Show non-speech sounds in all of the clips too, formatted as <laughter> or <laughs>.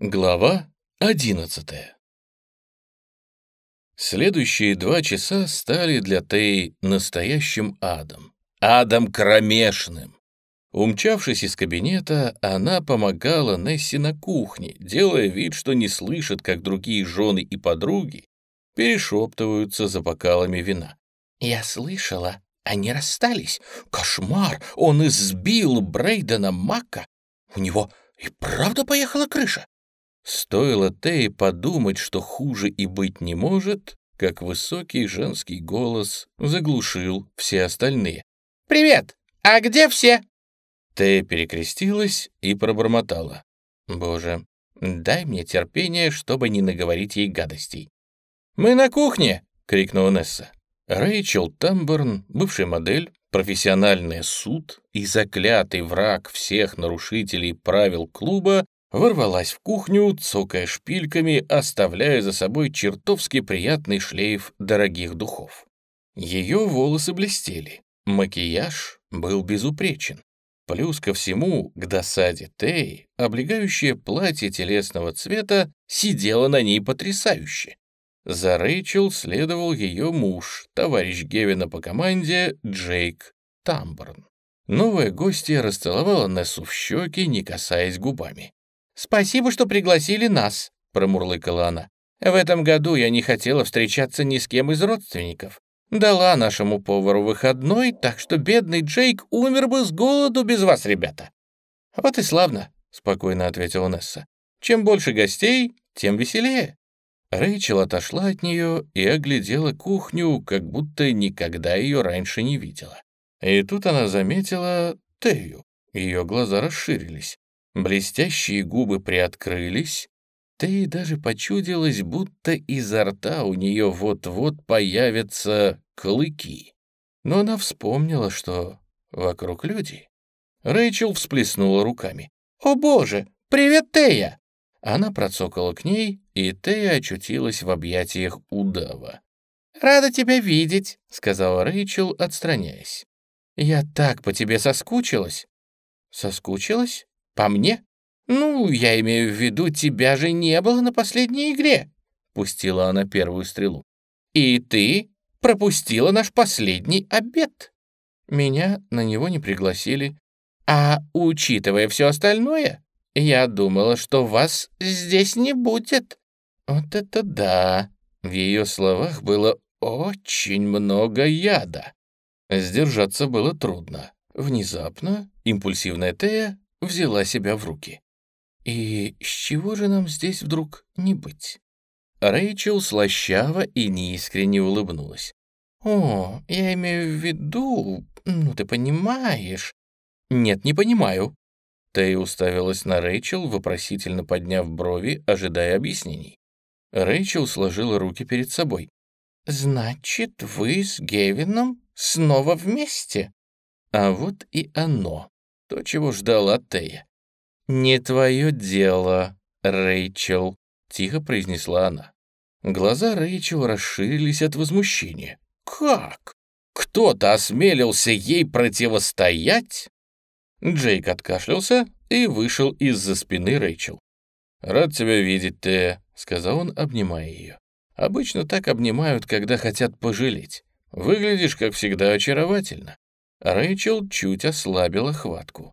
Глава одиннадцатая Следующие два часа стали для Теи настоящим адом. Адом кромешным. Умчавшись из кабинета, она помогала Несси на кухне, делая вид, что не слышит, как другие жены и подруги перешептываются за бокалами вина. «Я слышала, они расстались. Кошмар! Он избил Брейдена Мака. У него и правда поехала крыша. Стоило Тее подумать, что хуже и быть не может, как высокий женский голос заглушил все остальные. «Привет! А где все?» Тея перекрестилась и пробормотала. «Боже, дай мне терпение, чтобы не наговорить ей гадостей». «Мы на кухне!» — крикнула Несса. Рэйчел Тамберн, бывшая модель, профессиональный суд и заклятый враг всех нарушителей правил клуба, ворвалась в кухню, цокая шпильками, оставляя за собой чертовски приятный шлейф дорогих духов. Ее волосы блестели, макияж был безупречен. Плюс ко всему, к досаде Тей, облегающее платье телесного цвета сидело на ней потрясающе. За Рэйчел следовал ее муж, товарищ Гевина по команде Джейк Тамборн. Новая гостья расцеловала Нессу в щеки, не касаясь губами. «Спасибо, что пригласили нас», — промурлыкала она. «В этом году я не хотела встречаться ни с кем из родственников. Дала нашему повару выходной, так что бедный Джейк умер бы с голоду без вас, ребята». «Вот и славно», — спокойно ответила Несса. «Чем больше гостей, тем веселее». Рэйчел отошла от нее и оглядела кухню, как будто никогда ее раньше не видела. И тут она заметила Тею. Ее глаза расширились. Блестящие губы приоткрылись, да и даже почудилось, будто изо рта у нее вот-вот появятся клыки. Но она вспомнила, что вокруг люди. Рэйчел всплеснула руками. «О боже! Привет, Тея!» Она процокала к ней, и Тея очутилась в объятиях удава. «Рада тебя видеть», — сказала Рэйчел, отстраняясь. «Я так по тебе соскучилась». «Соскучилась?» «По мне? Ну, я имею в виду, тебя же не было на последней игре», — пустила она первую стрелу. «И ты пропустила наш последний обед. Меня на него не пригласили. А учитывая все остальное, я думала, что вас здесь не будет». Вот это да! В ее словах было очень много яда. Сдержаться было трудно. Внезапно импульсивная Тея взяла себя в руки. «И с чего же нам здесь вдруг не быть?» Рэйчел слащаво и неискренне улыбнулась. «О, я имею в виду, ну ты понимаешь». «Нет, не понимаю». Тэй уставилась на Рэйчел, вопросительно подняв брови, ожидая объяснений. Рэйчел сложила руки перед собой. «Значит, вы с Гевином снова вместе?» А вот и оно то, чего ждала Тея. «Не твое дело, Рэйчел», — тихо произнесла она. Глаза Рэйчел расширились от возмущения. «Как? Кто-то осмелился ей противостоять?» Джейк откашлялся и вышел из-за спины Рэйчел. «Рад тебя видеть, Тея», — сказал он, обнимая ее. «Обычно так обнимают, когда хотят пожалеть. Выглядишь, как всегда, очаровательно. Рэйчел чуть ослабила хватку.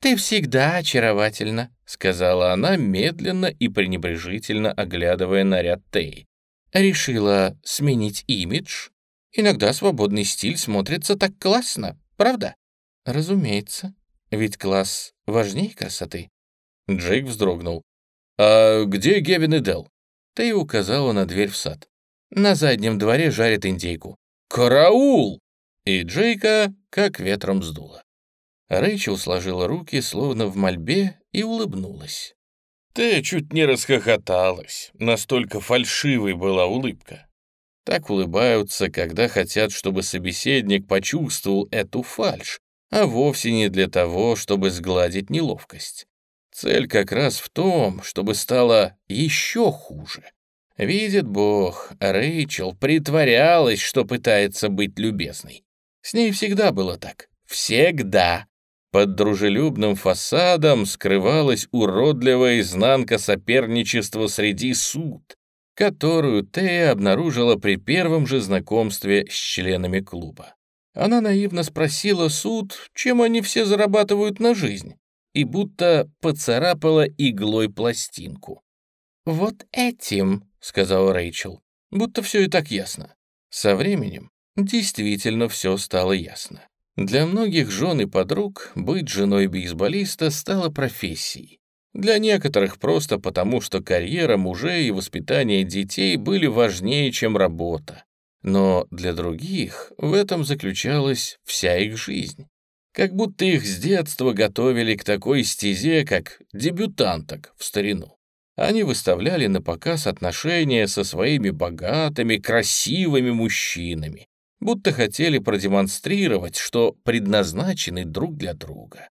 «Ты всегда очаровательна», — сказала она, медленно и пренебрежительно оглядывая наряд Тей. «Решила сменить имидж? Иногда свободный стиль смотрится так классно, правда?» «Разумеется, ведь класс важнее красоты». Джейк вздрогнул. «А где Гевин и Дел?» Тей указала на дверь в сад. «На заднем дворе жарят индейку». «Караул!» И Джейка как ветром сдуло. Рэйчел сложила руки, словно в мольбе, и улыбнулась. Ты чуть не расхохоталась, настолько фальшивой была улыбка. Так улыбаются, когда хотят, чтобы собеседник почувствовал эту фальшь, а вовсе не для того, чтобы сгладить неловкость. Цель как раз в том, чтобы стало еще хуже. Видит Бог, Рэйчел притворялась, что пытается быть любезной. С ней всегда было так. Всегда. Под дружелюбным фасадом скрывалась уродливая изнанка соперничества среди суд, которую Тея обнаружила при первом же знакомстве с членами клуба. Она наивно спросила суд, чем они все зарабатывают на жизнь, и будто поцарапала иглой пластинку. «Вот этим», — сказал Рэйчел, будто все и так ясно. Со временем действительно все стало ясно. Для многих жен и подруг быть женой бейсболиста стало профессией. Для некоторых просто потому, что карьера мужей и воспитание детей были важнее, чем работа. Но для других в этом заключалась вся их жизнь. Как будто их с детства готовили к такой стезе, как дебютанток в старину. Они выставляли на показ отношения со своими богатыми, красивыми мужчинами, будто хотели продемонстрировать, что предназначены друг для друга.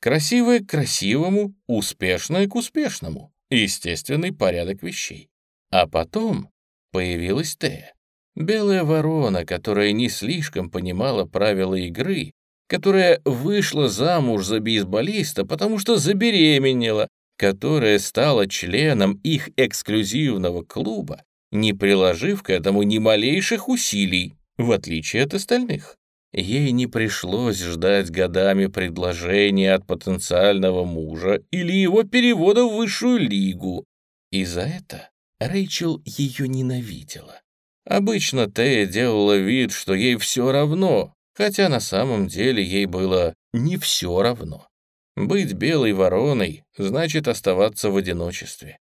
Красивое к красивому, успешное к успешному. Естественный порядок вещей. А потом появилась Тея. Белая ворона, которая не слишком понимала правила игры, которая вышла замуж за бейсболиста, потому что забеременела, которая стала членом их эксклюзивного клуба, не приложив к этому ни малейших усилий, в отличие от остальных. Ей не пришлось ждать годами предложения от потенциального мужа или его перевода в высшую лигу. И за это Рэйчел ее ненавидела. Обычно Тея делала вид, что ей все равно, хотя на самом деле ей было не все равно. Быть белой вороной значит оставаться в одиночестве.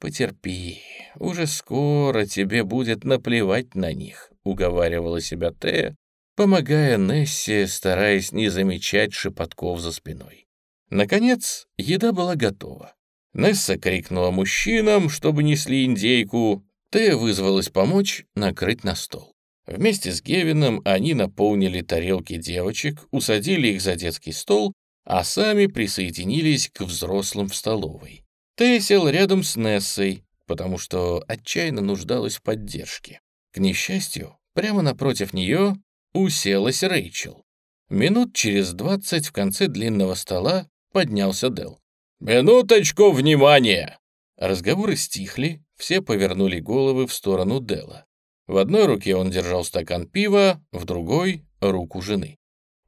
«Потерпи, уже скоро тебе будет наплевать на них», — уговаривала себя Тея, помогая Нессе, стараясь не замечать шепотков за спиной. Наконец, еда была готова. Несса крикнула мужчинам, чтобы несли индейку. Тея вызвалась помочь накрыть на стол. Вместе с Гевином они наполнили тарелки девочек, усадили их за детский стол, а сами присоединились к взрослым в столовой. Тея сел рядом с Нессой, потому что отчаянно нуждалась в поддержке. К несчастью, прямо напротив нее уселась Рэйчел. Минут через двадцать в конце длинного стола поднялся Дел. «Минуточку внимания!» Разговоры стихли, все повернули головы в сторону Дела. В одной руке он держал стакан пива, в другой — руку жены.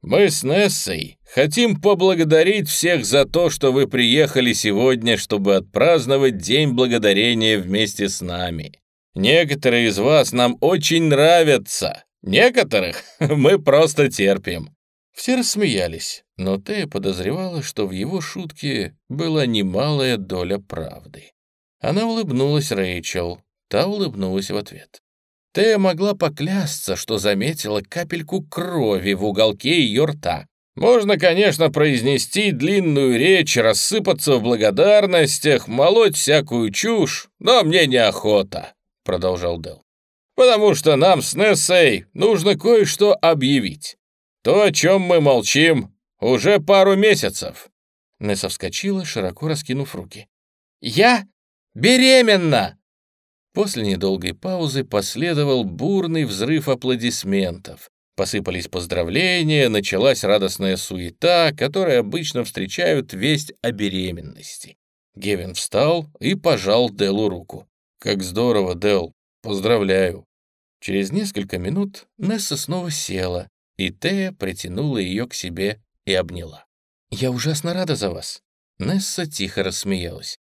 «Мы с Нессой хотим поблагодарить всех за то, что вы приехали сегодня, чтобы отпраздновать День Благодарения вместе с нами. Некоторые из вас нам очень нравятся, Некоторых <laughs> мы просто терпим». Все рассмеялись, но Тея подозревала, что в его шутке была немалая доля правды. Она улыбнулась Рэйчел, та улыбнулась в ответ. Тея могла поклясться, что заметила капельку крови в уголке ее рта. Можно, конечно, произнести длинную речь, рассыпаться в благодарностях, молоть всякую чушь, но мне неохота, — продолжал Дел потому что нам с Нессой нужно кое-что объявить. То, о чем мы молчим, уже пару месяцев». Несса вскочила, широко раскинув руки. «Я беременна!» После недолгой паузы последовал бурный взрыв аплодисментов. Посыпались поздравления, началась радостная суета, которая обычно встречают весть о беременности. Гевин встал и пожал Делу руку. «Как здорово, Дел! Поздравляю!» Через несколько минут Несса снова села, и Тея притянула ее к себе и обняла. «Я ужасно рада за вас». Несса тихо рассмеялась.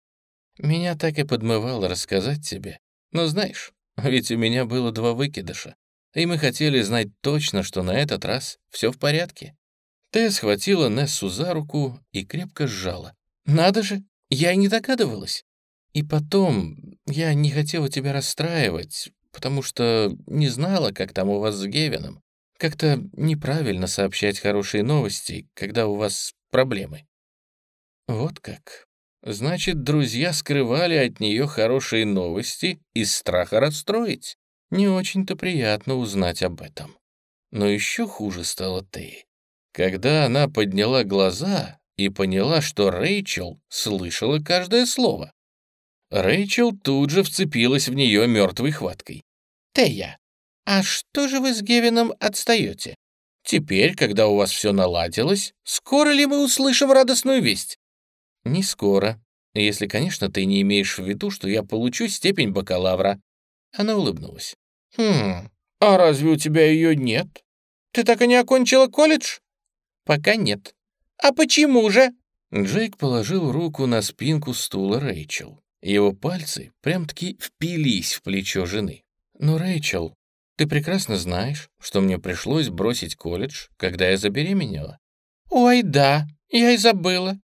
«Меня так и подмывало рассказать тебе. Но знаешь, ведь у меня было два выкидыша, и мы хотели знать точно, что на этот раз все в порядке». Тея схватила Нессу за руку и крепко сжала. «Надо же, я и не догадывалась. И потом, я не хотела тебя расстраивать, потому что не знала, как там у вас с Гевином. Как-то неправильно сообщать хорошие новости, когда у вас проблемы». «Вот как. Значит, друзья скрывали от нее хорошие новости из страха расстроить. Не очень-то приятно узнать об этом. Но еще хуже стало ты. Когда она подняла глаза и поняла, что Рэйчел слышала каждое слово. Рэйчел тут же вцепилась в нее мертвой хваткой. «Тея, а что же вы с Гевином отстаете? Теперь, когда у вас все наладилось, скоро ли мы услышим радостную весть?» «Не скоро, если, конечно, ты не имеешь в виду, что я получу степень бакалавра». Она улыбнулась. «Хм, а разве у тебя ее нет? Ты так и не окончила колледж?» «Пока нет». «А почему же?» Джейк положил руку на спинку стула Рэйчел. Его пальцы прям-таки впились в плечо жены. «Ну, Рэйчел, ты прекрасно знаешь, что мне пришлось бросить колледж, когда я забеременела». «Ой, да, я и забыла.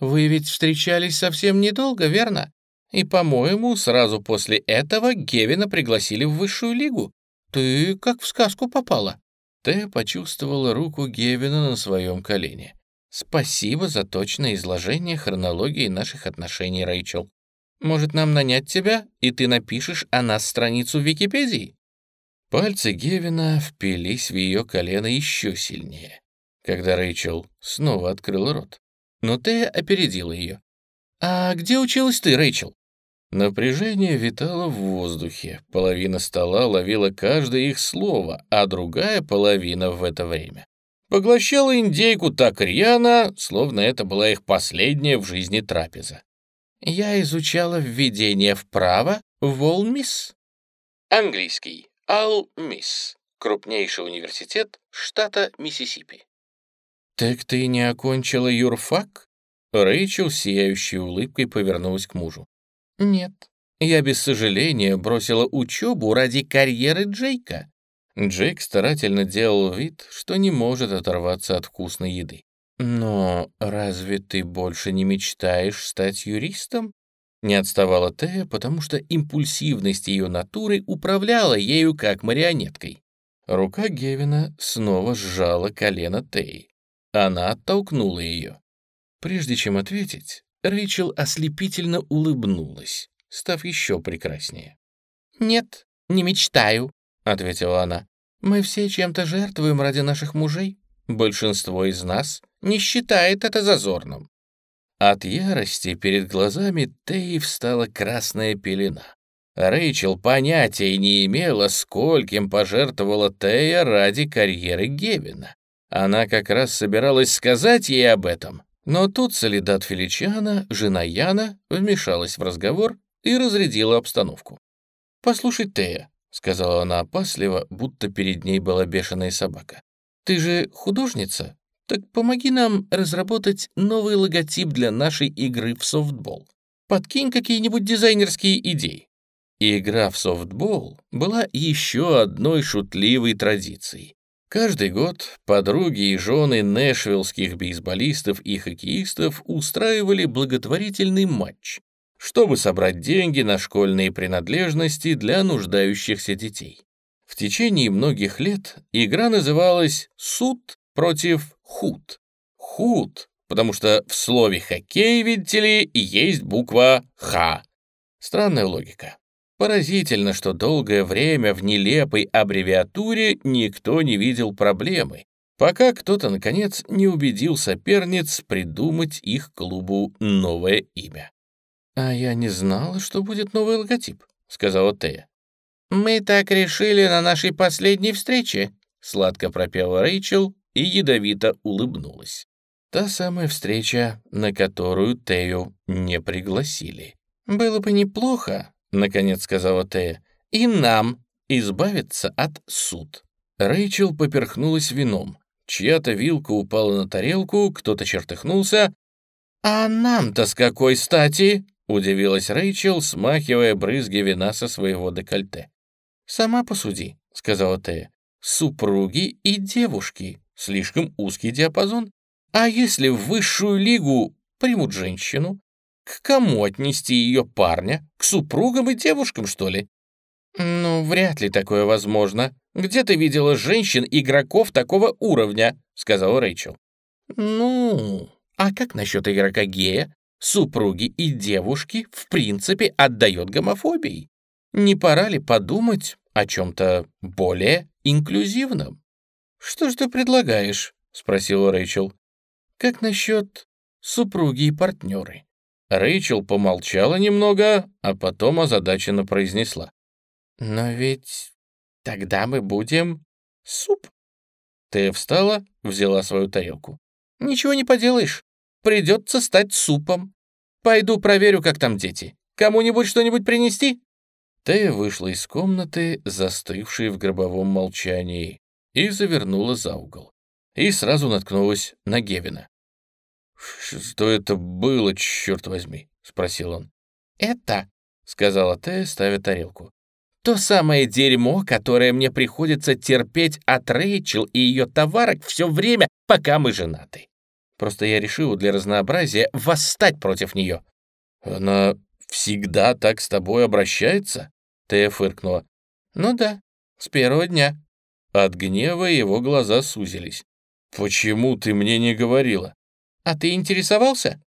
Вы ведь встречались совсем недолго, верно? И, по-моему, сразу после этого Гевина пригласили в высшую лигу. Ты как в сказку попала». Тэ почувствовала руку Гевина на своем колене. «Спасибо за точное изложение хронологии наших отношений, Рэйчел. Может, нам нанять тебя, и ты напишешь о нас страницу в Википедии?» Пальцы Гевина впились в ее колено еще сильнее, когда Рэйчел снова открыл рот. Но Тея опередила ее. «А где училась ты, Рэйчел?» Напряжение витало в воздухе, половина стола ловила каждое их слово, а другая половина в это время поглощала индейку так рьяно, словно это была их последняя в жизни трапеза. Я изучала введение в право в Олмис. Английский. Ал-Мисс. Крупнейший университет штата Миссисипи. «Так ты не окончила юрфак?» Рэйчел, сияющей улыбкой, повернулась к мужу. «Нет, я без сожаления бросила учебу ради карьеры Джейка». Джейк старательно делал вид, что не может оторваться от вкусной еды. «Но разве ты больше не мечтаешь стать юристом?» Не отставала Тея, потому что импульсивность ее натуры управляла ею как марионеткой. Рука Гевина снова сжала колено Теи. Она оттолкнула ее. Прежде чем ответить, Рэйчел ослепительно улыбнулась, став еще прекраснее. «Нет, не мечтаю», — ответила она. «Мы все чем-то жертвуем ради наших мужей. Большинство из нас не считает это зазорным. От ярости перед глазами Теи встала красная пелена. Рэйчел понятия не имела, скольким пожертвовала Тея ради карьеры Гевина. Она как раз собиралась сказать ей об этом, но тут Солидат Феличиана, жена Яна, вмешалась в разговор и разрядила обстановку. «Послушай, Тея», — сказала она опасливо, будто перед ней была бешеная собака, «ты же художница, так помоги нам разработать новый логотип для нашей игры в софтбол. Подкинь какие-нибудь дизайнерские идеи. Игра в софтбол была еще одной шутливой традицией. Каждый год подруги и жены нэшвиллских бейсболистов и хоккеистов устраивали благотворительный матч, чтобы собрать деньги на школьные принадлежности для нуждающихся детей. В течение многих лет игра называлась «Суд против худ. Худ, потому что в слове «хоккей», видите ли, есть буква «Х». Странная логика. Поразительно, что долгое время в нелепой аббревиатуре никто не видел проблемы, пока кто-то, наконец, не убедил соперниц придумать их клубу новое имя. «А я не знала, что будет новый логотип», — сказала Тея. «Мы так решили на нашей последней встрече», — сладко пропела Рэйчел, и ядовито улыбнулась. Та самая встреча, на которую Тею не пригласили. «Было бы неплохо», — наконец сказала Тея, — «и нам избавиться от суд». Рэйчел поперхнулась вином. Чья-то вилка упала на тарелку, кто-то чертыхнулся. «А нам-то с какой стати?» — удивилась Рэйчел, смахивая брызги вина со своего декольте. «Сама посуди», — сказала Тея. «Супруги и девушки. Слишком узкий диапазон. А если в высшую лигу примут женщину? К кому отнести ее парня? К супругам и девушкам, что ли? Ну, вряд ли такое возможно. Где ты видела женщин-игроков такого уровня? Сказала Рэйчел. Ну, а как насчет игрока гея? Супруги и девушки, в принципе, отдает гомофобией. Не пора ли подумать о чем-то более инклюзивном? «Что ж ты предлагаешь?» — спросила Рэйчел. «Как насчет супруги и партнеры?» Рэйчел помолчала немного, а потом озадаченно произнесла. «Но ведь тогда мы будем суп». Тея встала, взяла свою тарелку. «Ничего не поделаешь. Придется стать супом. Пойду проверю, как там дети. Кому-нибудь что-нибудь принести?» Тея вышла из комнаты, застывшей в гробовом молчании, и завернула за угол. И сразу наткнулась на Гевина. «Что это было, черт возьми?» — спросил он. «Это», — сказала Тея, ставя тарелку. «То самое дерьмо, которое мне приходится терпеть от Рэйчел и ее товарок все время, пока мы женаты. Просто я решила для разнообразия восстать против нее». «Она всегда так с тобой обращается?» Тея фыркнула. «Ну да, с первого дня». От гнева его глаза сузились. «Почему ты мне не говорила?» «А ты интересовался?»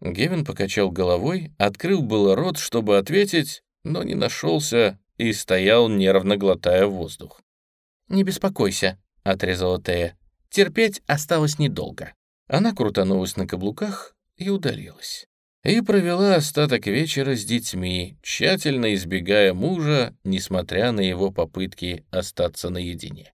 Гевин покачал головой, открыл было рот, чтобы ответить, но не нашелся и стоял, нервно глотая воздух. «Не беспокойся», — отрезала Тея. «Терпеть осталось недолго». Она крутанулась на каблуках и удалилась. И провела остаток вечера с детьми, тщательно избегая мужа, несмотря на его попытки остаться наедине.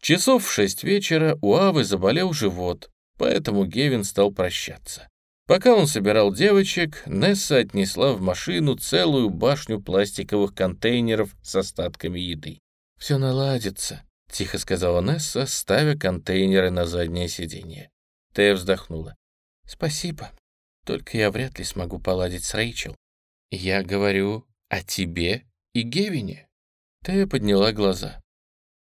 Часов в шесть вечера у Авы заболел живот, поэтому Гевин стал прощаться. Пока он собирал девочек, Несса отнесла в машину целую башню пластиковых контейнеров с остатками еды. «Все наладится», — тихо сказала Несса, ставя контейнеры на заднее сиденье. Тея вздохнула. «Спасибо, только я вряд ли смогу поладить с Рэйчел. Я говорю о тебе и Гевине». Тея подняла глаза.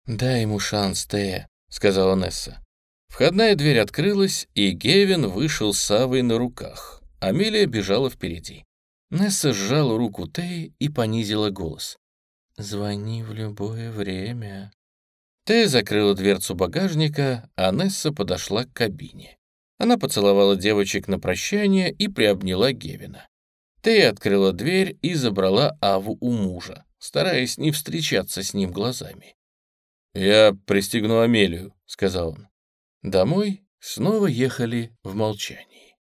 «Дай ему шанс, Тея», — сказала Несса. Входная дверь открылась, и Гевин вышел с Савой на руках. Амелия бежала впереди. Несса сжала руку Теи и понизила голос. «Звони в любое время». Тея закрыла дверцу багажника, а Несса подошла к кабине. Она поцеловала девочек на прощание и приобняла Гевина. Тея открыла дверь и забрала Аву у мужа, стараясь не встречаться с ним глазами. «Я пристегну Амелию», — сказал он. Домой снова ехали в молчании.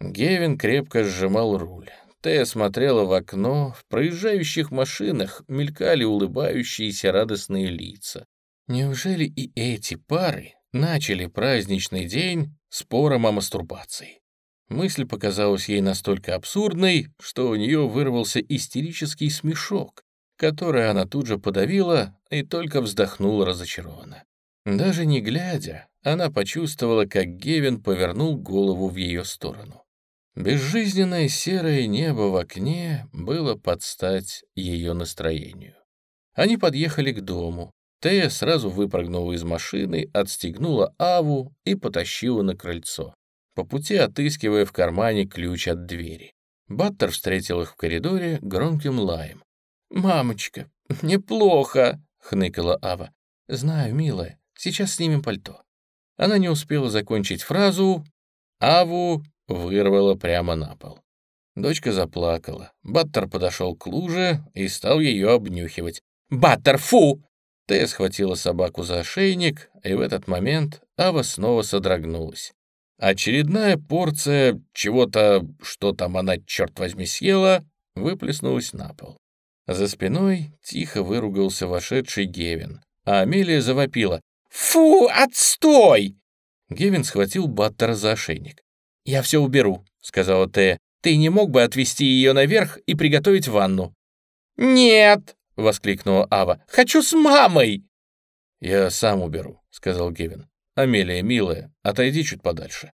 Гевин крепко сжимал руль. Тея смотрела в окно, в проезжающих машинах мелькали улыбающиеся радостные лица. Неужели и эти пары начали праздничный день спором о мастурбации? Мысль показалась ей настолько абсурдной, что у нее вырвался истерический смешок, который она тут же подавила и только вздохнула разочарованно. Даже не глядя, она почувствовала, как Гевин повернул голову в ее сторону. Безжизненное серое небо в окне было под стать ее настроению. Они подъехали к дому. Тея сразу выпрыгнула из машины, отстегнула Аву и потащила на крыльцо, по пути отыскивая в кармане ключ от двери. Баттер встретил их в коридоре громким лаем. «Мамочка, мне плохо!» — хныкала Ава. «Знаю, милая, сейчас снимем пальто». Она не успела закончить фразу, Аву вырвала прямо на пол. Дочка заплакала. Баттер подошел к луже и стал ее обнюхивать. «Баттер, фу!» Тея схватила собаку за ошейник, и в этот момент Ава снова содрогнулась. Очередная порция чего-то, что там она, черт возьми, съела, выплеснулась на пол. За спиной тихо выругался вошедший Гевин, а Амелия завопила. «Фу, отстой!» Гевин схватил Баттера за ошейник. «Я все уберу», — сказала Тея. «Ты не мог бы отвезти ее наверх и приготовить ванну?» «Нет!» — воскликнула Ава. «Хочу с мамой!» «Я сам уберу», — сказал Гевин. «Амелия, милая, отойди чуть подальше».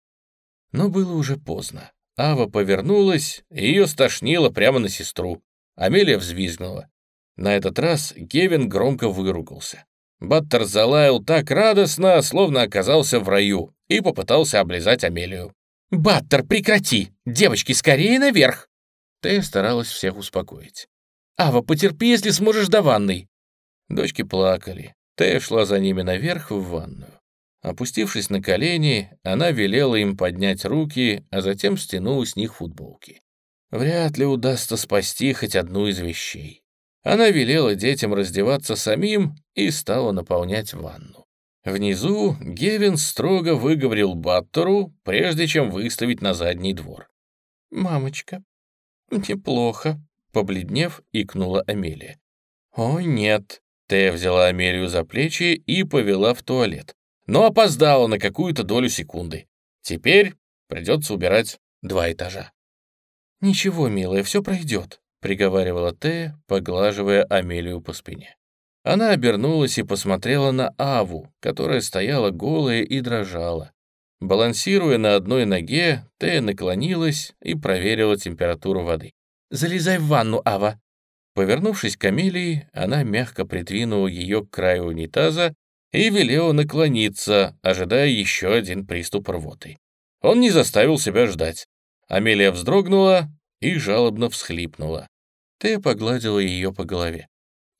Но было уже поздно. Ава повернулась, и ее стошнило прямо на сестру. Амелия взвизгнула. На этот раз Гевин громко выругался. Баттер залаял так радостно, словно оказался в раю, и попытался облизать Амелию. «Баттер, прекрати! Девочки, скорее наверх!» Тея старалась всех успокоить. «Ава, потерпи, если сможешь до ванной!» Дочки плакали. Тея шла за ними наверх в ванную. Опустившись на колени, она велела им поднять руки, а затем стянула с них футболки. Вряд ли удастся спасти хоть одну из вещей. Она велела детям раздеваться самим и стала наполнять ванну. Внизу Гевин строго выговорил Баттеру, прежде чем выставить на задний двор. «Мамочка, мне плохо», — побледнев, икнула Амелия. «О, нет», — Тея взяла Амелию за плечи и повела в туалет. но опоздала на какую-то долю секунды. Теперь придется убирать два этажа. «Ничего, милая, все пройдет», — приговаривала Тея, поглаживая Амелию по спине. Она обернулась и посмотрела на Аву, которая стояла голая и дрожала. Балансируя на одной ноге, Тея наклонилась и проверила температуру воды. «Залезай в ванну, Ава!» Повернувшись к Амелии, она мягко придвинула ее к краю унитаза и велела наклониться, ожидая еще один приступ рвоты. Он не заставил себя ждать. Амелия вздрогнула и жалобно всхлипнула. Тея погладила ее по голове.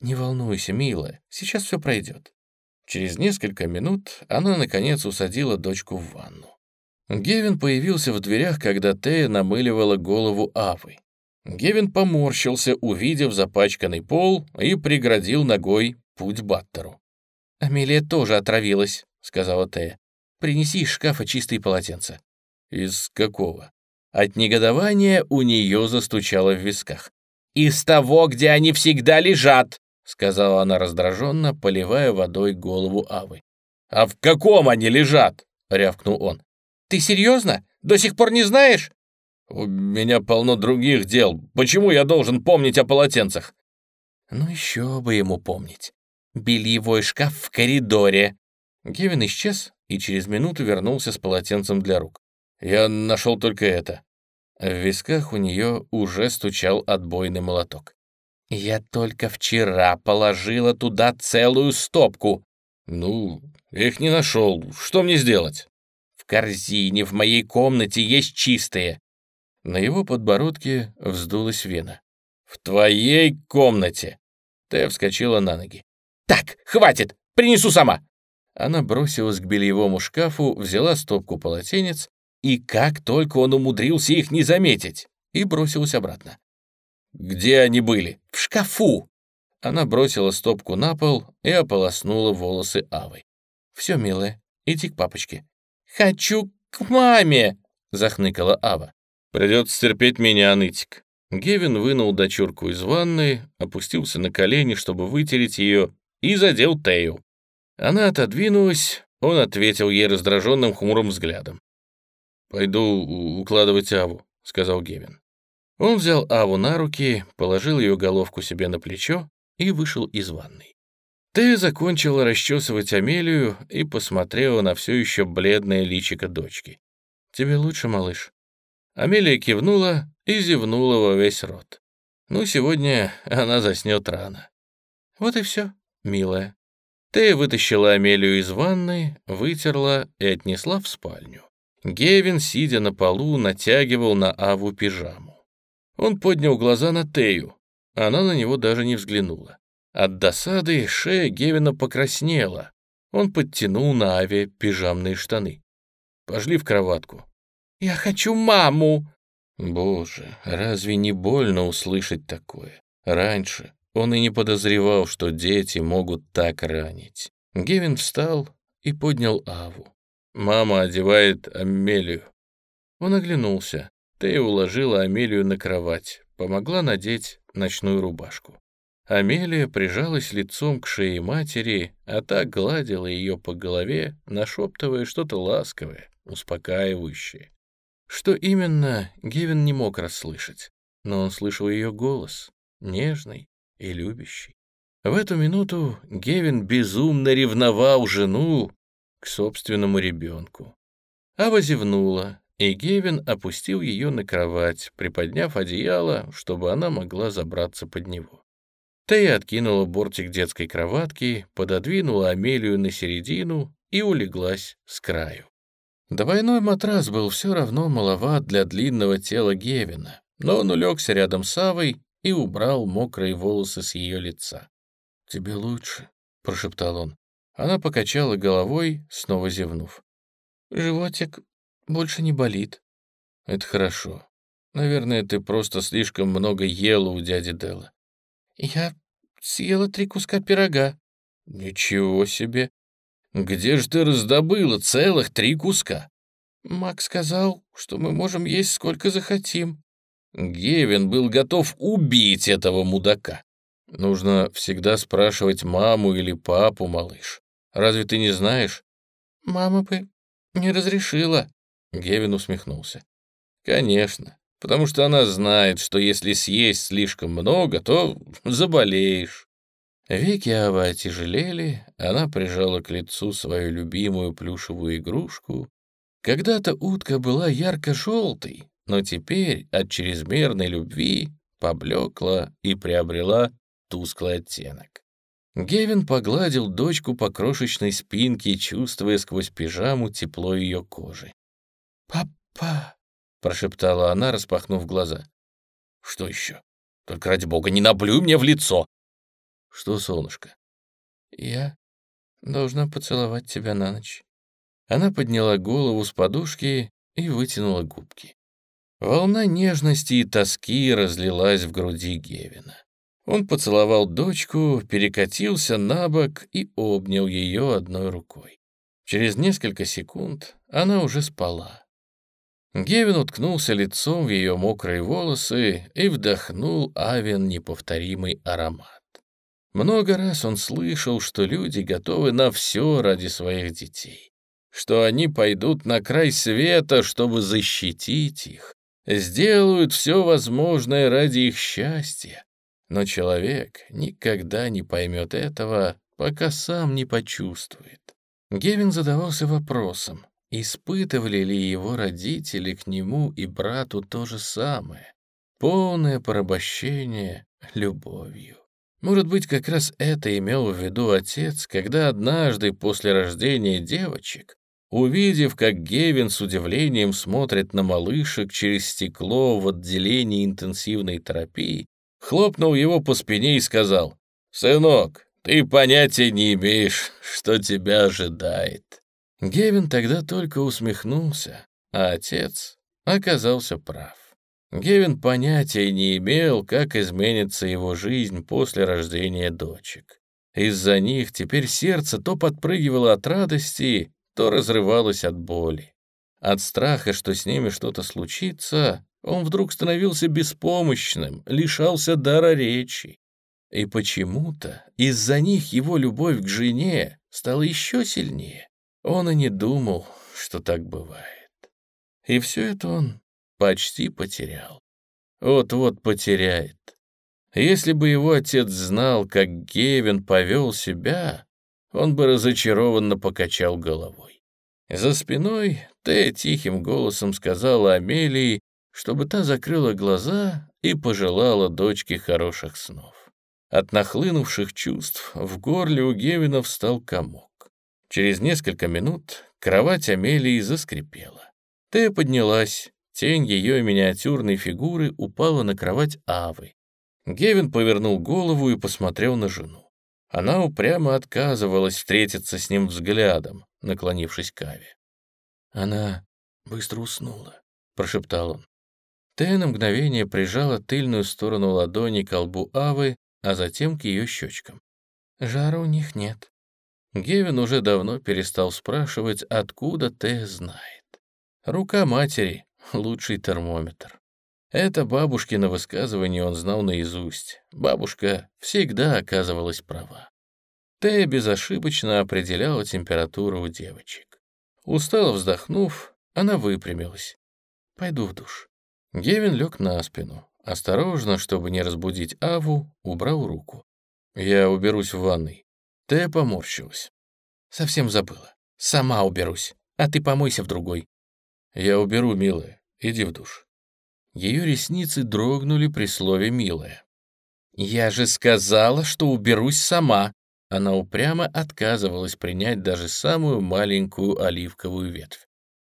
«Не волнуйся, милая, сейчас все пройдет». Через несколько минут она, наконец, усадила дочку в ванну. Гевин появился в дверях, когда Тея намыливала голову Авы. Гевин поморщился, увидев запачканный пол, и преградил ногой путь Баттеру. «Амелия тоже отравилась», — сказала Тея. «Принеси из шкафа чистые полотенца». «Из какого?» От негодования у нее застучало в висках. «Из того, где они всегда лежат!» — сказала она раздраженно, поливая водой голову Авы. «А в каком они лежат?» — рявкнул он. «Ты серьезно? До сих пор не знаешь?» «У меня полно других дел. Почему я должен помнить о полотенцах?» «Ну еще бы ему помнить. Бельевой шкаф в коридоре». Гевин исчез и через минуту вернулся с полотенцем для рук. «Я нашел только это». В висках у нее уже стучал отбойный молоток. «Я только вчера положила туда целую стопку». «Ну, их не нашел. Что мне сделать?» «В корзине в моей комнате есть чистые. На его подбородке вздулась вена. «В твоей комнате!» Тея вскочила на ноги. «Так, хватит! Принесу сама!» Она бросилась к бельевому шкафу, взяла стопку полотенец, и как только он умудрился их не заметить, и бросилась обратно. «Где они были?» «В шкафу!» Она бросила стопку на пол и ополоснула волосы Авой. «Все, милая, иди к папочке». «Хочу к маме!» — захныкала Ава. Придется терпеть меня, нытик». Гевин вынул дочурку из ванны, опустился на колени, чтобы вытереть ее, и задел Тею. Она отодвинулась, он ответил ей раздраженным хмурым взглядом. «Пойду укладывать Аву», — сказал Гевин. Он взял Аву на руки, положил ее головку себе на плечо и вышел из ванной. Тея закончила расчесывать Амелию и посмотрела на все еще бледное личико дочки. «Тебе лучше, малыш?» Амелия кивнула и зевнула во весь рот. Ну, сегодня она заснет рано. Вот и все, милая. Тея вытащила Амелию из ванны, вытерла и отнесла в спальню. Гевин, сидя на полу, натягивал на Аву пижаму. Он поднял глаза на Тею. Она на него даже не взглянула. От досады шея Гевина покраснела. Он подтянул на Аве пижамные штаны. «Пошли в кроватку», «Я хочу маму!» Боже, разве не больно услышать такое? Раньше он и не подозревал, что дети могут так ранить. Гевин встал и поднял Аву. Мама одевает Амелию. Он оглянулся. Тея уложила Амелию на кровать, помогла надеть ночную рубашку. Амелия прижалась лицом к шее матери, а та гладила ее по голове, нашептывая что-то ласковое, успокаивающее. Что именно, Гевин не мог расслышать, но он слышал ее голос, нежный и любящий. В эту минуту Гевин безумно ревновал жену к собственному ребенку. Ава зевнула, и Гевин опустил ее на кровать, приподняв одеяло, чтобы она могла забраться под него. Тея откинула бортик детской кроватки, пододвинула Амелию на середину и улеглась с краю. Двойной матрас был все равно маловат для длинного тела Гевина, но он улегся рядом с Авой и убрал мокрые волосы с ее лица. «Тебе лучше», — прошептал он. Она покачала головой, снова зевнув. «Животик больше не болит». «Это хорошо. Наверное, ты просто слишком много ела у дяди Дела. «Я съела три куска пирога». «Ничего себе! «Где же ты раздобыла целых три куска?» «Мак сказал, что мы можем есть сколько захотим». Гевин был готов убить этого мудака. Нужно всегда спрашивать маму или папу, малыш. Разве ты не знаешь? мама бы не разрешила». Гевин усмехнулся. «Конечно, потому что она знает, что если съесть слишком много, то заболеешь». Веки Ава отяжелели, она прижала к лицу свою любимую плюшевую игрушку. Когда-то утка была ярко-желтой, но теперь от чрезмерной любви поблекла и приобрела тусклый оттенок. Гевин погладил дочку по крошечной спинке, чувствуя сквозь пижаму тепло ее кожи. «Папа!» — прошептала она, распахнув глаза. «Что еще? Только ради бога, не наблюй мне в лицо!» «Что, солнышко?» «Я должна поцеловать тебя на ночь». Она подняла голову с подушки и вытянула губки. Волна нежности и тоски разлилась в груди Гевина. Он поцеловал дочку, перекатился на бок и обнял ее одной рукой. Через несколько секунд она уже спала. Гевин уткнулся лицом в ее мокрые волосы и вдохнул Авен неповторимый аромат. Много раз он слышал, что люди готовы на все ради своих детей, что они пойдут на край света, чтобы защитить их, сделают все возможное ради их счастья, но человек никогда не поймет этого, пока сам не почувствует. Гевин задавался вопросом, испытывали ли его родители к нему и брату то же самое, полное порабощение любовью. Может быть, как раз это имел в виду отец, когда однажды после рождения девочек, увидев, как Гевин с удивлением смотрит на малышек через стекло в отделении интенсивной терапии, хлопнул его по спине и сказал, «Сынок, ты понятия не имеешь, что тебя ожидает». Гевин тогда только усмехнулся, а отец оказался прав. Гевин понятия не имел, как изменится его жизнь после рождения дочек. Из-за них теперь сердце то подпрыгивало от радости, то разрывалось от боли. От страха, что с ними что-то случится, он вдруг становился беспомощным, лишался дара речи. И почему-то из-за них его любовь к жене стала еще сильнее. Он и не думал, что так бывает. И все это он почти потерял. Вот-вот потеряет. Если бы его отец знал, как Гевин повел себя, он бы разочарованно покачал головой. За спиной Т тихим голосом сказала Амелии, чтобы та закрыла глаза и пожелала дочке хороших снов. От нахлынувших чувств в горле у Гевина встал комок. Через несколько минут кровать Амелии заскрипела. Тея поднялась, тень ее миниатюрной фигуры упала на кровать Авы. Гевин повернул голову и посмотрел на жену. Она упрямо отказывалась встретиться с ним взглядом, наклонившись к Аве. «Она быстро уснула», — прошептал он. Тея на мгновение прижала тыльную сторону ладони к лбу Авы, а затем к ее щечкам. «Жара у них нет». Гевин уже давно перестал спрашивать, откуда Тея знает. Рука матери — лучший термометр. Это бабушкино высказывание он знал наизусть. Бабушка всегда оказывалась права. Тея безошибочно определяла температуру у девочек. Устало вздохнув, она выпрямилась. «Пойду в душ». Гевин лег на спину. Осторожно, чтобы не разбудить Аву, убрал руку. «Я уберусь в ванной». Тея поморщилась. «Совсем забыла. Сама уберусь, а ты помойся в другой». «Я уберу, милая. Иди в душ». Ее ресницы дрогнули при слове «милая». «Я же сказала, что уберусь сама». Она упрямо отказывалась принять даже самую маленькую оливковую ветвь.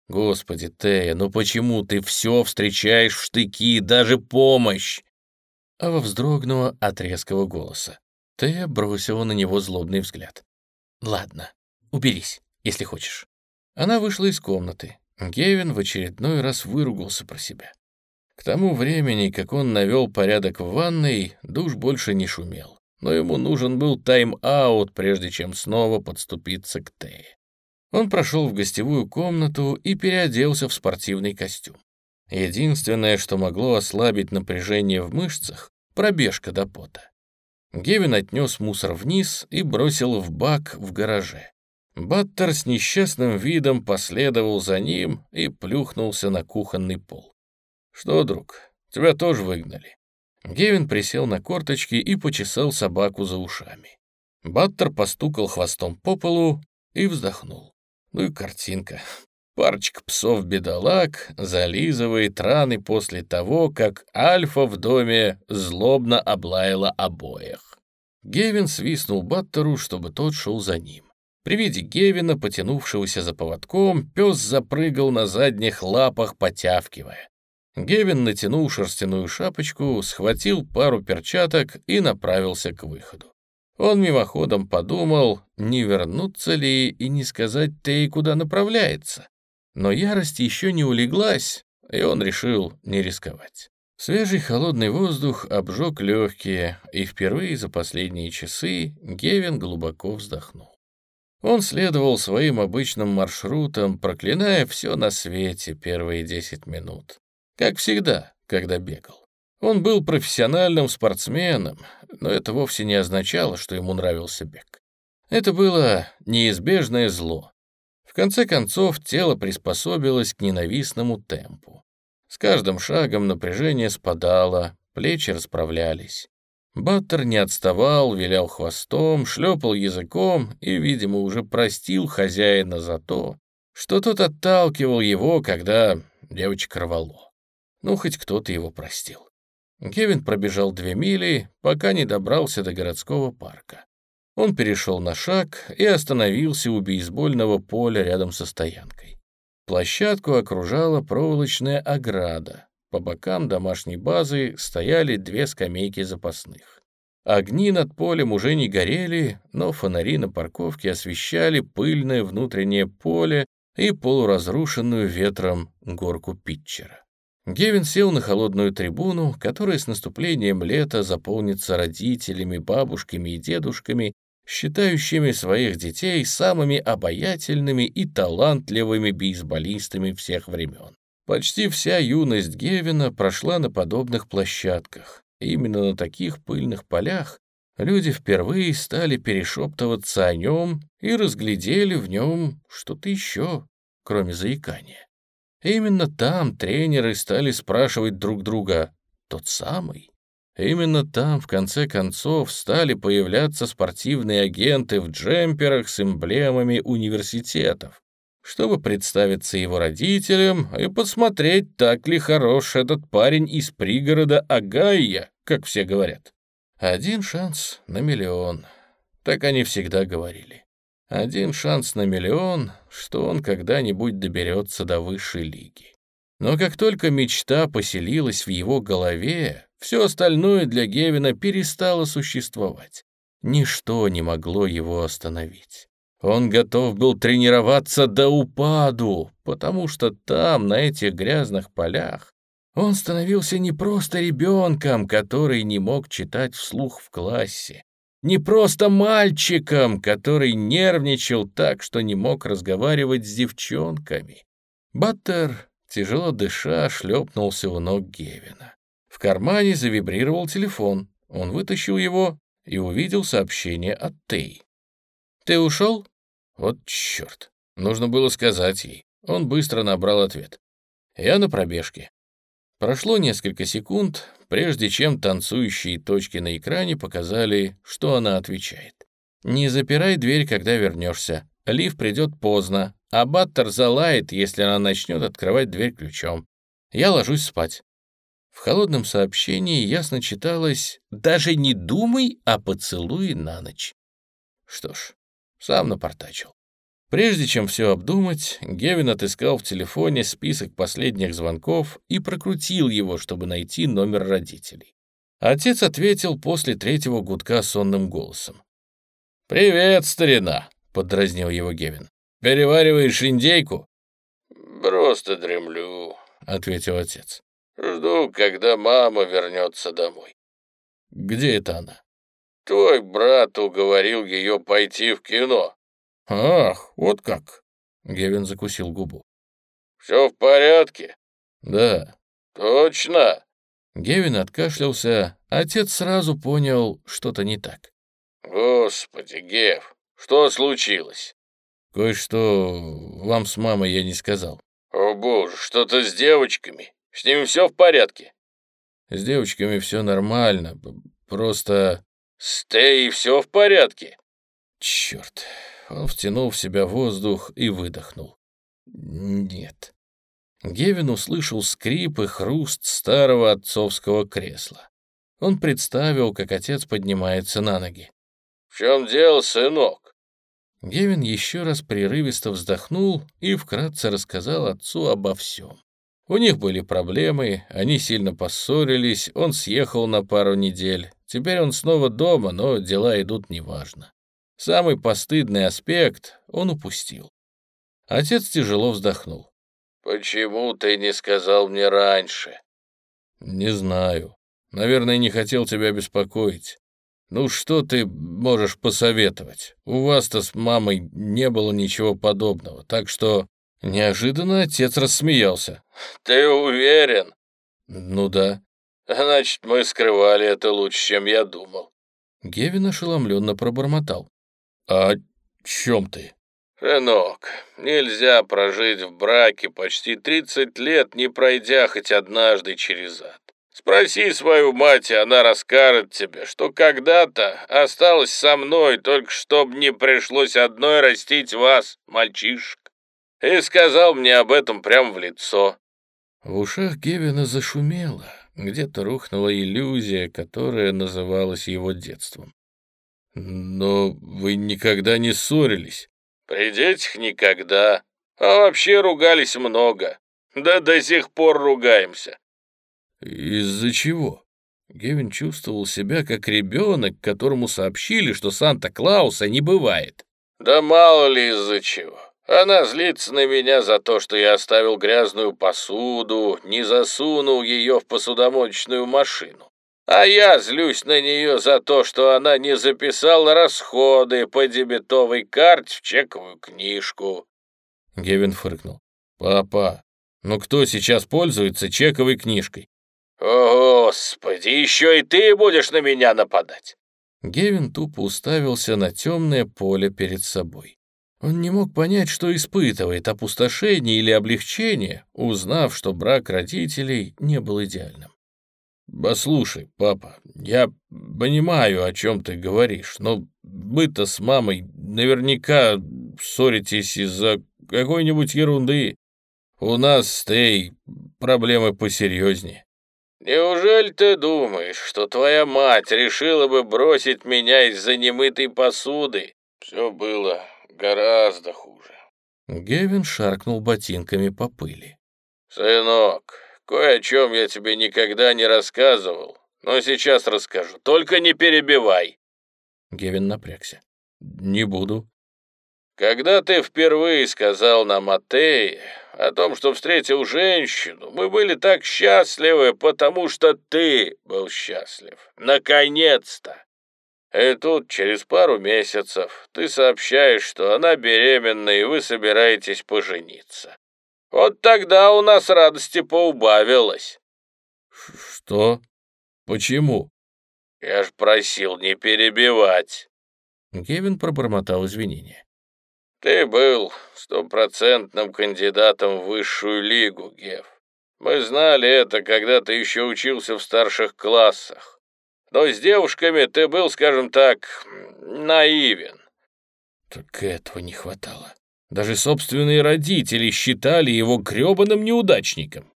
«Господи, Тея, ну почему ты все встречаешь в штыки, даже помощь?» Ава вздрогнула от резкого голоса. Тея бросила на него злобный взгляд. «Ладно, уберись, если хочешь». Она вышла из комнаты. Гевин в очередной раз выругался про себя. К тому времени, как он навел порядок в ванной, душ больше не шумел. Но ему нужен был тайм-аут, прежде чем снова подступиться к Тее. Он прошел в гостевую комнату и переоделся в спортивный костюм. Единственное, что могло ослабить напряжение в мышцах — пробежка до пота. Гевин отнес мусор вниз и бросил в бак в гараже. Баттер с несчастным видом последовал за ним и плюхнулся на кухонный пол. «Что, друг, тебя тоже выгнали?» Гевин присел на корточки и почесал собаку за ушами. Баттер постукал хвостом по полу и вздохнул. Ну и картинка. Парочка псов-бедолаг зализывает раны после того, как Альфа в доме злобно облаяла обоих. Гевин свистнул Баттеру, чтобы тот шел за ним. При виде Гевина, потянувшегося за поводком, пес запрыгал на задних лапах, потявкивая. Гевин натянул шерстяную шапочку, схватил пару перчаток и направился к выходу. Он мимоходом подумал, не вернуться ли и не сказать-то и куда направляется. Но ярость еще не улеглась, и он решил не рисковать. Свежий холодный воздух обжег легкие, и впервые за последние часы Гевин глубоко вздохнул. Он следовал своим обычным маршрутам, проклиная все на свете первые десять минут. Как всегда, когда бегал. Он был профессиональным спортсменом, но это вовсе не означало, что ему нравился бег. Это было неизбежное зло, конце концов, тело приспособилось к ненавистному темпу. С каждым шагом напряжение спадало, плечи расправлялись. Баттер не отставал, вилял хвостом, шлепал языком и, видимо, уже простил хозяина за то, что тот отталкивал его, когда девочка рвало. Ну, хоть кто-то его простил. Кевин пробежал две мили, пока не добрался до городского парка. Он перешел на шаг и остановился у бейсбольного поля рядом со стоянкой. Площадку окружала проволочная ограда. По бокам домашней базы стояли две скамейки запасных. Огни над полем уже не горели, но фонари на парковке освещали пыльное внутреннее поле и полуразрушенную ветром горку питчера. Гевин сел на холодную трибуну, которая с наступлением лета заполнится родителями, бабушками и дедушками, считающими своих детей самыми обаятельными и талантливыми бейсболистами всех времен. Почти вся юность Гевина прошла на подобных площадках. Именно на таких пыльных полях люди впервые стали перешептываться о нем и разглядели в нем что-то еще, кроме заикания. Именно там тренеры стали спрашивать друг друга «Тот самый?» Именно там, в конце концов, стали появляться спортивные агенты в джемперах с эмблемами университетов, чтобы представиться его родителям и посмотреть, так ли хорош этот парень из пригорода Агайя, как все говорят. Один шанс на миллион. Так они всегда говорили. Один шанс на миллион, что он когда-нибудь доберется до высшей лиги. Но как только мечта поселилась в его голове, все остальное для Гевина перестало существовать. Ничто не могло его остановить. Он готов был тренироваться до упаду, потому что там, на этих грязных полях, он становился не просто ребенком, который не мог читать вслух в классе, не просто мальчиком, который нервничал так, что не мог разговаривать с девчонками. Баттер, тяжело дыша, шлепнулся у ног Гевина. В кармане завибрировал телефон. Он вытащил его и увидел сообщение от Тей. «Ты ушел?» Вот черт. Нужно было сказать ей. Он быстро набрал ответ. «Я на пробежке». Прошло несколько секунд, прежде чем танцующие точки на экране показали, что она отвечает. «Не запирай дверь, когда вернешься. Лив придет поздно, а Баттер залает, если она начнет открывать дверь ключом. Я ложусь спать. В холодном сообщении ясно читалось «Даже не думай о поцелуе на ночь». Что ж, сам напортачил. Прежде чем все обдумать, Гевин отыскал в телефоне список последних звонков и прокрутил его, чтобы найти номер родителей. Отец ответил после третьего гудка сонным голосом. «Привет, старина!» — подразнил его Гевин. «Перевариваешь индейку?» «Просто дремлю», — ответил отец. Жду, когда мама вернется домой. Где это она? Твой брат уговорил ее пойти в кино. Ах, вот как. Гевин закусил губу. Все в порядке? Да. Точно? Гевин откашлялся. Отец сразу понял, что-то не так. Господи, Гев, что случилось? Кое-что вам с мамой я не сказал». «О боже, что-то с девочками? С ними все в порядке?» «С девочками все нормально, просто...» «С Тей все в порядке?» Черт. Он втянул в себя воздух и выдохнул. Нет. Гевин услышал скрип и хруст старого отцовского кресла. Он представил, как отец поднимается на ноги. «В чем дело, сынок?» Гевин еще раз прерывисто вздохнул и вкратце рассказал отцу обо всем. У них были проблемы, они сильно поссорились, он съехал на пару недель. Теперь он снова дома, но дела идут неважно. Самый постыдный аспект он упустил. Отец тяжело вздохнул. «Почему ты не сказал мне раньше?» «Не знаю. Наверное, не хотел тебя беспокоить. Ну что ты можешь посоветовать? У вас-то с мамой не было ничего подобного, так что...» Неожиданно отец рассмеялся. «Ты уверен?» «Ну да». «Значит, мы скрывали это лучше, чем я думал». Гевин ошеломленно пробормотал. «О чем ты?» «Сынок, нельзя прожить в браке почти 30 лет, не пройдя хоть однажды через ад. Спроси свою мать, и она расскажет тебе, что когда-то осталась со мной, только чтобы не пришлось одной растить вас, мальчишек. И сказал мне об этом прямо в лицо». В ушах Гевина зашумело, где-то рухнула иллюзия, которая называлась его детством. «Но вы никогда не ссорились?» «При детях никогда. А вообще ругались много. Да до сих пор ругаемся». «Из-за чего?» Гевин чувствовал себя как ребенок, которому сообщили, что Санта-Клауса не бывает. «Да мало ли из-за чего. Она злится на меня за то, что я оставил грязную посуду, не засунул ее в посудомоечную машину. А я злюсь на нее за то, что она не записала расходы по дебетовой карте в чековую книжку». Гевин фыркнул. «Папа, ну кто сейчас пользуется чековой книжкой?» «О, Господи, еще и ты будешь на меня нападать!» Гевин тупо уставился на темное поле перед собой. Он не мог понять, что испытывает, опустошение или облегчение, узнав, что брак родителей не был идеальным. «Послушай, папа, я понимаю, о чем ты говоришь, но вы-то с мамой наверняка ссоритесь из-за какой-нибудь ерунды. У нас с Тей проблемы посерьезнее». «Неужели ты думаешь, что твоя мать решила бы бросить меня из-за немытой посуды? Все было гораздо хуже». Гевин шаркнул ботинками по пыли. «Сынок, Кое о чем я тебе никогда не рассказывал, но сейчас расскажу. Только не перебивай. Гевин напрягся. Не буду. Когда ты впервые сказал нам о Тее, о том, что встретил женщину, мы были так счастливы, потому что ты был счастлив. Наконец-то! И тут через пару месяцев ты сообщаешь, что она беременна, и вы собираетесь пожениться. Вот тогда у нас радости поубавилось. Что? Почему? Я ж просил не перебивать. Кевин пробормотал извинения. Ты был стопроцентным кандидатом в высшую лигу, Гев. Мы знали это, когда ты еще учился в старших классах. Но с девушками ты был, скажем так, наивен. Так этого не хватало. Даже собственные родители считали его грёбаным неудачником.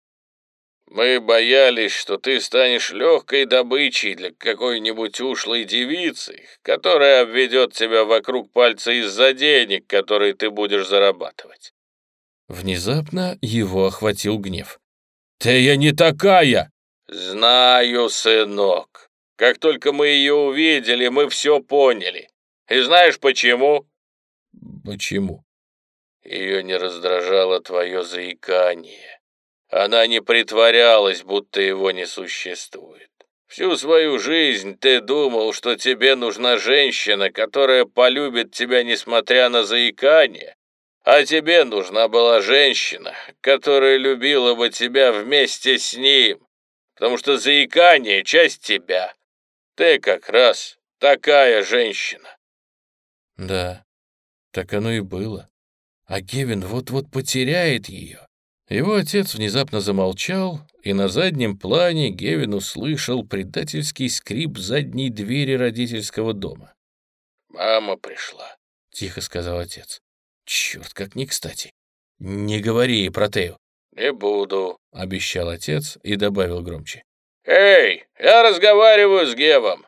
«Мы боялись, что ты станешь легкой добычей для какой-нибудь ушлой девицы, которая обведет тебя вокруг пальца из-за денег, которые ты будешь зарабатывать». Внезапно его охватил гнев. «Ты я не такая!» «Знаю, сынок. Как только мы ее увидели, мы все поняли. И знаешь почему?» «Почему?» Ее не раздражало твое заикание. Она не притворялась, будто его не существует. Всю свою жизнь ты думал, что тебе нужна женщина, которая полюбит тебя, несмотря на заикание, а тебе нужна была женщина, которая любила бы тебя вместе с ним, потому что заикание — часть тебя. Ты как раз такая женщина. Да, так оно и было. а Гевин вот-вот потеряет ее. Его отец внезапно замолчал, и на заднем плане Гевин услышал предательский скрип задней двери родительского дома. «Мама пришла», — тихо сказал отец. «Черт, как не кстати. Не говори про Тею». «Не буду», — обещал отец и добавил громче. «Эй, я разговариваю с Гевом!»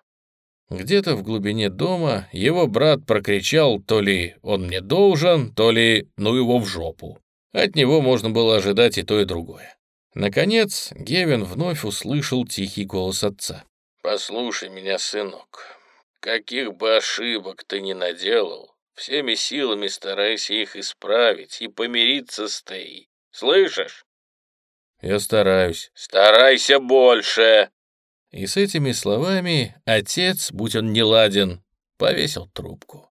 Где-то в глубине дома его брат прокричал то ли «он мне должен», то ли «ну его в жопу». От него можно было ожидать и то, и другое. Наконец, Гевин вновь услышал тихий голос отца. «Послушай меня, сынок, каких бы ошибок ты ни наделал, всеми силами старайся их исправить и помириться с Тей. Слышишь?» «Я стараюсь». «Старайся больше!» И с этими словами отец, будь он неладен, повесил трубку,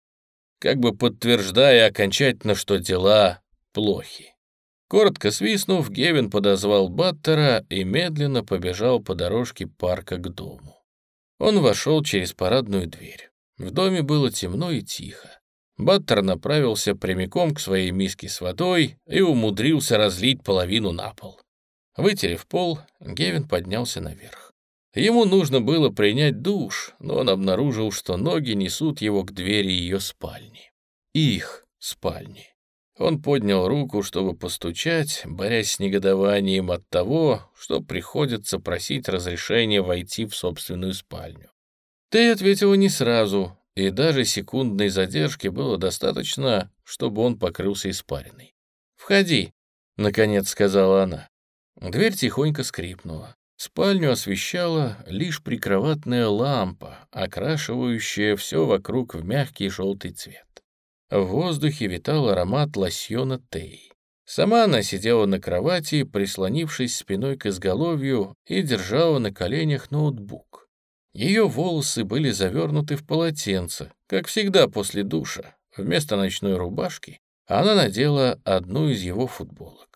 как бы подтверждая окончательно, что дела плохи. Коротко свистнув, Гевин подозвал Баттера и медленно побежал по дорожке парка к дому. Он вошел через парадную дверь. В доме было темно и тихо. Баттер направился прямиком к своей миске с водой и умудрился разлить половину на пол. Вытерев пол, Гевин поднялся наверх. Ему нужно было принять душ, но он обнаружил, что ноги несут его к двери ее спальни. Их спальни. Он поднял руку, чтобы постучать, борясь с негодованием от того, что приходится просить разрешения войти в собственную спальню. Ты ответила не сразу, и даже секундной задержки было достаточно, чтобы он покрылся испариной. «Входи», — наконец сказала она. Дверь тихонько скрипнула. Спальню освещала лишь прикроватная лампа, окрашивающая все вокруг в мягкий желтый цвет. В воздухе витал аромат лосьона Тей. Сама она сидела на кровати, прислонившись спиной к изголовью и держала на коленях ноутбук. Ее волосы были завернуты в полотенце, как всегда после душа. Вместо ночной рубашки она надела одну из его футболок.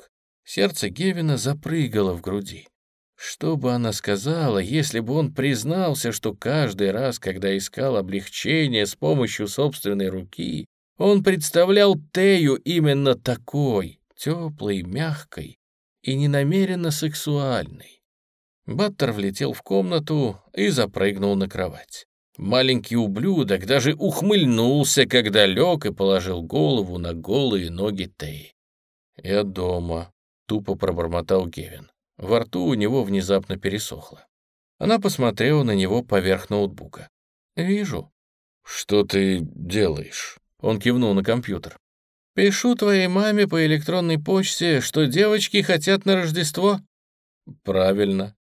Сердце Гевина запрыгало в груди. Что бы она сказала, если бы он признался, что каждый раз, когда искал облегчение с помощью собственной руки, он представлял Тею именно такой, теплой, мягкой и ненамеренно сексуальной. Баттер влетел в комнату и запрыгнул на кровать. Маленький ублюдок даже ухмыльнулся, когда лег и положил голову на голые ноги Теи. «Я дома», — тупо пробормотал Гевин. Во рту у него внезапно пересохло. Она посмотрела на него поверх ноутбука. «Вижу». «Что ты делаешь?» Он кивнул на компьютер. «Пишу твоей маме по электронной почте, что девочки хотят на Рождество». «Правильно».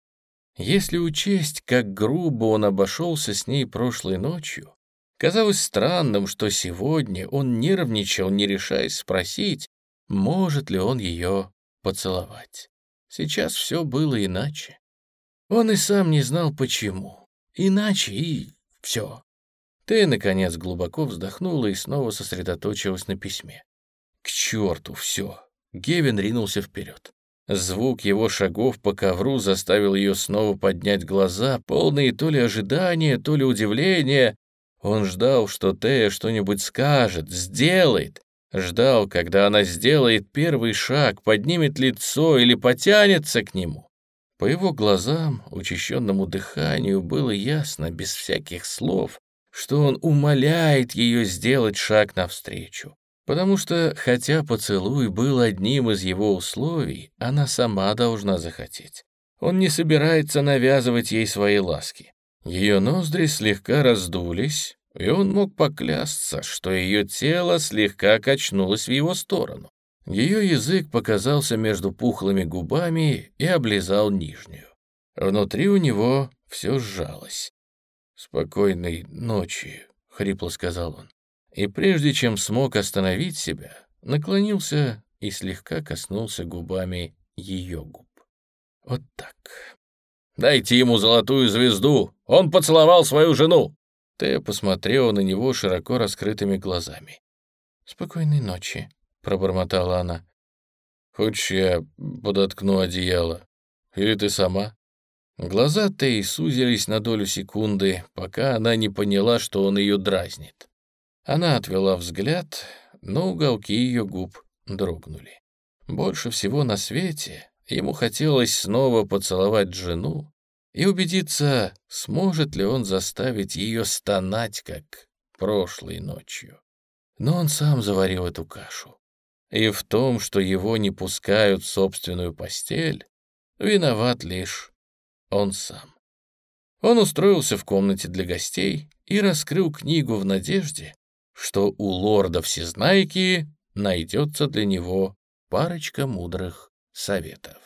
Если учесть, как грубо он обошелся с ней прошлой ночью, казалось странным, что сегодня он нервничал, не решаясь спросить, может ли он ее поцеловать. Сейчас все было иначе. Он и сам не знал, почему. Иначе и все. Ты, наконец, глубоко вздохнула и снова сосредоточилась на письме. К черту все. Гевин ринулся вперед. Звук его шагов по ковру заставил ее снова поднять глаза, полные то ли ожидания, то ли удивления. Он ждал, что Тея что-нибудь скажет, сделает, Ждал, когда она сделает первый шаг, поднимет лицо или потянется к нему. По его глазам, учащенному дыханию было ясно, без всяких слов, что он умоляет ее сделать шаг навстречу. Потому что, хотя поцелуй был одним из его условий, она сама должна захотеть. Он не собирается навязывать ей свои ласки. Ее ноздри слегка раздулись, и он мог поклясться, что ее тело слегка качнулось в его сторону. Ее язык показался между пухлыми губами и облизал нижнюю. Внутри у него все сжалось. «Спокойной ночи», — хрипло сказал он. И прежде чем смог остановить себя, наклонился и слегка коснулся губами ее губ. Вот так. «Дайте ему золотую звезду! Он поцеловал свою жену!» Тея посмотрела на него широко раскрытыми глазами. «Спокойной ночи», — пробормотала она. «Хочешь, я подоткну одеяло? Или ты сама?» Глаза Теи сузились на долю секунды, пока она не поняла, что он ее дразнит. Она отвела взгляд, но уголки ее губ дрогнули. Больше всего на свете ему хотелось снова поцеловать жену и убедиться, сможет ли он заставить ее стонать, как прошлой ночью. Но он сам заварил эту кашу. И в том, что его не пускают в собственную постель, виноват лишь он сам. Он устроился в комнате для гостей и раскрыл книгу в надежде, что у лорда Всезнайки найдется для него парочка мудрых советов.